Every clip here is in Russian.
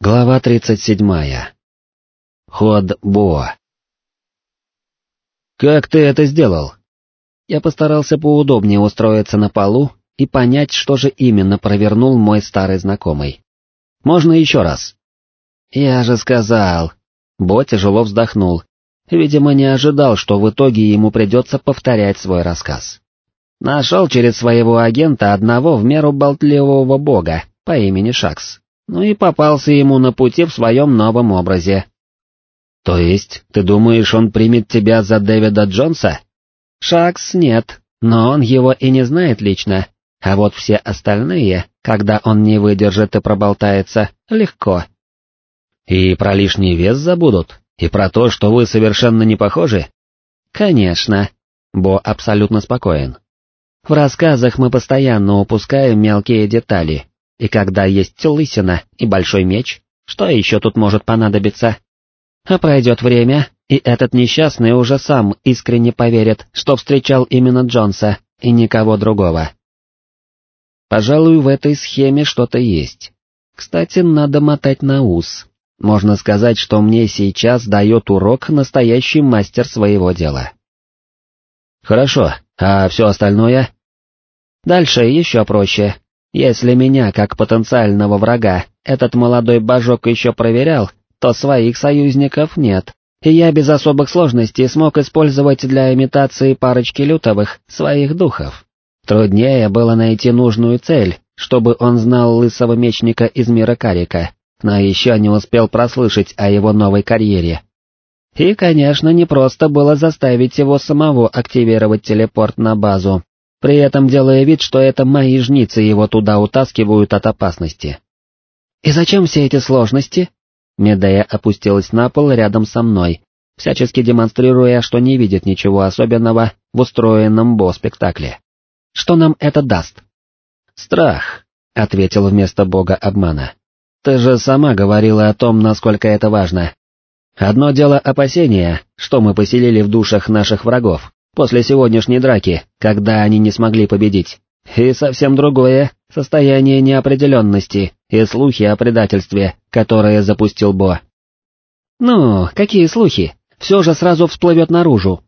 Глава 37. Ход Бо. «Как ты это сделал?» Я постарался поудобнее устроиться на полу и понять, что же именно провернул мой старый знакомый. «Можно еще раз?» «Я же сказал...» Бо тяжело вздохнул. Видимо, не ожидал, что в итоге ему придется повторять свой рассказ. Нашел через своего агента одного в меру болтливого бога по имени Шакс ну и попался ему на пути в своем новом образе. То есть, ты думаешь, он примет тебя за Дэвида Джонса? Шакс нет, но он его и не знает лично, а вот все остальные, когда он не выдержит и проболтается, легко. И про лишний вес забудут, и про то, что вы совершенно не похожи? Конечно. Бо абсолютно спокоен. В рассказах мы постоянно упускаем мелкие детали, и когда есть лысина и большой меч, что еще тут может понадобиться? А пройдет время, и этот несчастный уже сам искренне поверит, что встречал именно Джонса и никого другого. Пожалуй, в этой схеме что-то есть. Кстати, надо мотать на ус. Можно сказать, что мне сейчас дает урок настоящий мастер своего дела. Хорошо, а все остальное? Дальше еще проще. Если меня, как потенциального врага, этот молодой божок еще проверял, то своих союзников нет, и я без особых сложностей смог использовать для имитации парочки лютовых своих духов. Труднее было найти нужную цель, чтобы он знал лысого мечника из мира Карика, но еще не успел прослышать о его новой карьере. И, конечно, не просто было заставить его самого активировать телепорт на базу, при этом делая вид, что это мои жницы его туда утаскивают от опасности. «И зачем все эти сложности?» Медея опустилась на пол рядом со мной, всячески демонстрируя, что не видит ничего особенного в устроенном бо-спектакле. «Что нам это даст?» «Страх», — ответил вместо бога обмана. «Ты же сама говорила о том, насколько это важно. Одно дело опасения, что мы поселили в душах наших врагов, после сегодняшней драки, когда они не смогли победить. И совсем другое — состояние неопределенности и слухи о предательстве, которые запустил Бо. «Ну, какие слухи? Все же сразу всплывет наружу».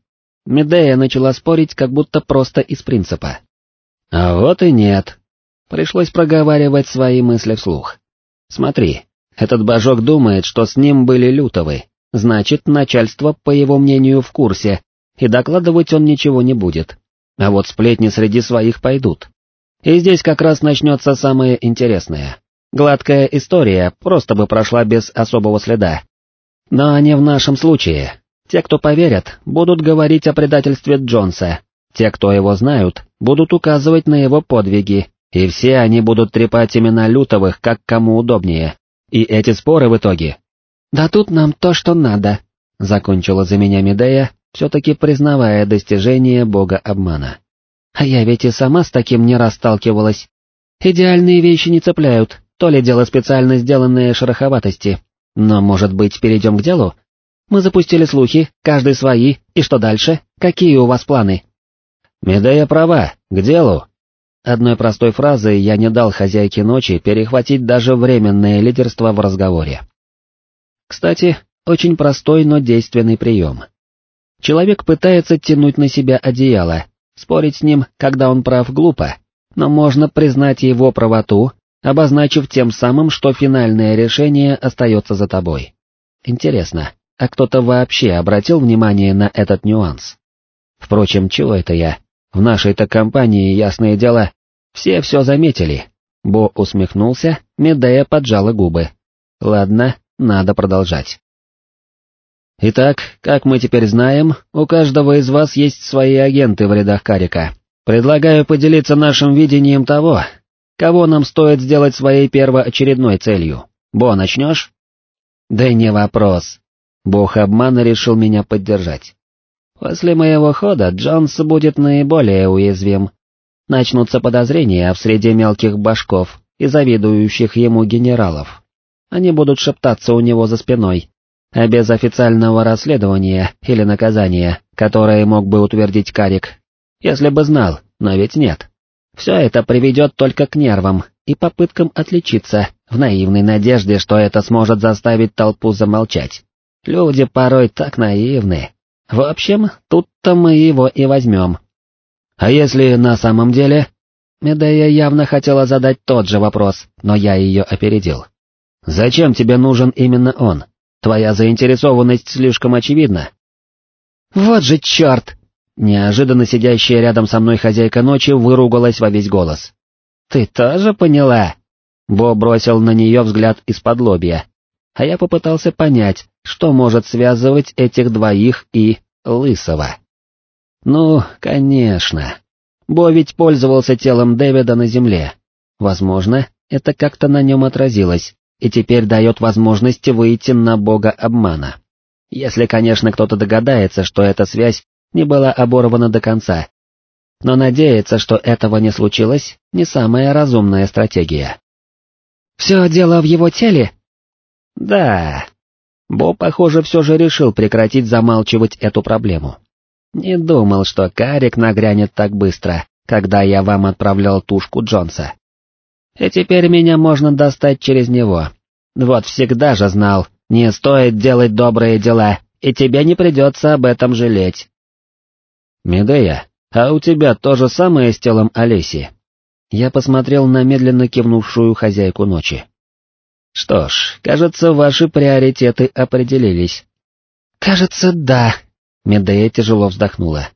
Медея начала спорить, как будто просто из принципа. А вот и нет. Пришлось проговаривать свои мысли вслух. Смотри, этот божок думает, что с ним были лютовы, значит, начальство, по его мнению, в курсе, и докладывать он ничего не будет. А вот сплетни среди своих пойдут. И здесь как раз начнется самое интересное. Гладкая история просто бы прошла без особого следа. Но не в нашем случае. Те, кто поверят, будут говорить о предательстве Джонса. Те, кто его знают, будут указывать на его подвиги, и все они будут трепать имена Лютовых, как кому удобнее. И эти споры в итоге... «Да тут нам то, что надо», — закончила за меня Медея, все-таки признавая достижение бога обмана. А я ведь и сама с таким не раз сталкивалась. Идеальные вещи не цепляют, то ли дело специально сделанные шероховатости. Но, может быть, перейдем к делу? Мы запустили слухи, каждый свои, и что дальше? Какие у вас планы? Медея права, к делу. Одной простой фразой я не дал хозяйке ночи перехватить даже временное лидерство в разговоре. Кстати, очень простой, но действенный прием. Человек пытается тянуть на себя одеяло, спорить с ним, когда он прав, глупо, но можно признать его правоту, обозначив тем самым, что финальное решение остается за тобой. Интересно, а кто-то вообще обратил внимание на этот нюанс? Впрочем, чего это я? В нашей-то компании, ясное дело, все все заметили. Бо усмехнулся, Медея поджала губы. Ладно, надо продолжать. Итак, как мы теперь знаем, у каждого из вас есть свои агенты в рядах Карика. Предлагаю поделиться нашим видением того, кого нам стоит сделать своей первоочередной целью. Бо, начнешь? Да не вопрос. Бог обмана решил меня поддержать. После моего хода Джонс будет наиболее уязвим. Начнутся подозрения в среде мелких башков и завидующих ему генералов. Они будут шептаться у него за спиной, а без официального расследования или наказания, которое мог бы утвердить Карик, если бы знал, но ведь нет. Все это приведет только к нервам и попыткам отличиться, в наивной надежде, что это сможет заставить толпу замолчать. Люди порой так наивны. В общем, тут-то мы его и возьмем. А если на самом деле... Медея явно хотела задать тот же вопрос, но я ее опередил. «Зачем тебе нужен именно он? Твоя заинтересованность слишком очевидна». «Вот же черт!» Неожиданно сидящая рядом со мной хозяйка ночи выругалась во весь голос. «Ты тоже поняла?» Бо бросил на нее взгляд из-под лобья, а я попытался понять, что может связывать этих двоих и Лысого. Ну, конечно. Бо ведь пользовался телом Дэвида на земле. Возможно, это как-то на нем отразилось, и теперь дает возможность выйти на бога обмана. Если, конечно, кто-то догадается, что эта связь не была оборвана до конца. Но надеяться, что этого не случилось, не самая разумная стратегия. «Все дело в его теле?» «Да». Бо, похоже, все же решил прекратить замалчивать эту проблему. Не думал, что Карик нагрянет так быстро, когда я вам отправлял тушку Джонса. И теперь меня можно достать через него. Вот всегда же знал, не стоит делать добрые дела, и тебе не придется об этом жалеть. Медея, а у тебя то же самое с телом Олеси? Я посмотрел на медленно кивнувшую хозяйку ночи. Что ж, кажется, ваши приоритеты определились. Кажется, да, Медея тяжело вздохнула.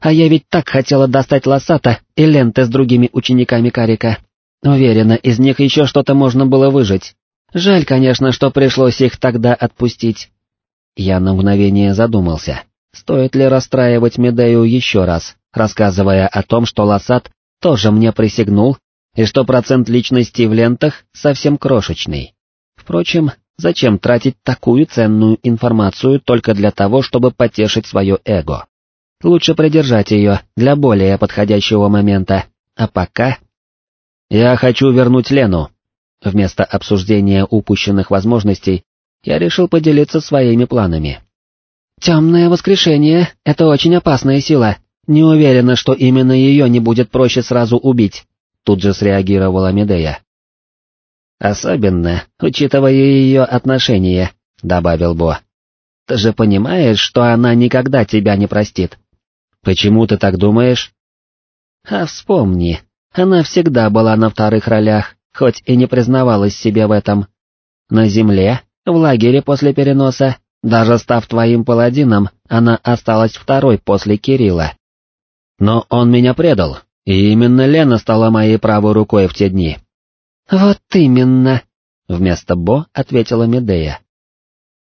А я ведь так хотела достать Лосата и ленты с другими учениками Карика. Уверена, из них еще что-то можно было выжить. Жаль, конечно, что пришлось их тогда отпустить. Я на мгновение задумался, стоит ли расстраивать Медею еще раз, рассказывая о том, что Лосат тоже мне присягнул, и что процент личности в лентах совсем крошечный. Впрочем, зачем тратить такую ценную информацию только для того, чтобы потешить свое эго? Лучше придержать ее для более подходящего момента, а пока... Я хочу вернуть Лену, Вместо обсуждения упущенных возможностей, я решил поделиться своими планами. «Темное воскрешение — это очень опасная сила. Не уверена, что именно ее не будет проще сразу убить», — тут же среагировала Медея. «Особенно, учитывая ее отношение», — добавил Бо. «Ты же понимаешь, что она никогда тебя не простит». «Почему ты так думаешь?» «А вспомни, она всегда была на вторых ролях, хоть и не признавалась себе в этом. На земле, в лагере после переноса, даже став твоим паладином, она осталась второй после Кирилла. Но он меня предал, и именно Лена стала моей правой рукой в те дни. «Вот именно», — вместо Бо ответила Медея.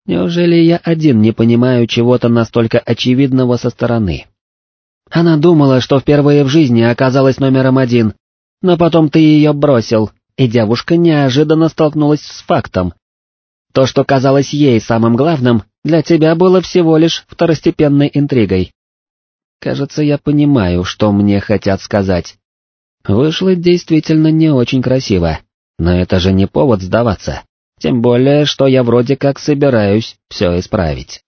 «Неужели я один не понимаю чего-то настолько очевидного со стороны?» Она думала, что впервые в жизни оказалась номером один, но потом ты ее бросил, и девушка неожиданно столкнулась с фактом. То, что казалось ей самым главным, для тебя было всего лишь второстепенной интригой. Кажется, я понимаю, что мне хотят сказать. Вышло действительно не очень красиво, но это же не повод сдаваться, тем более, что я вроде как собираюсь все исправить.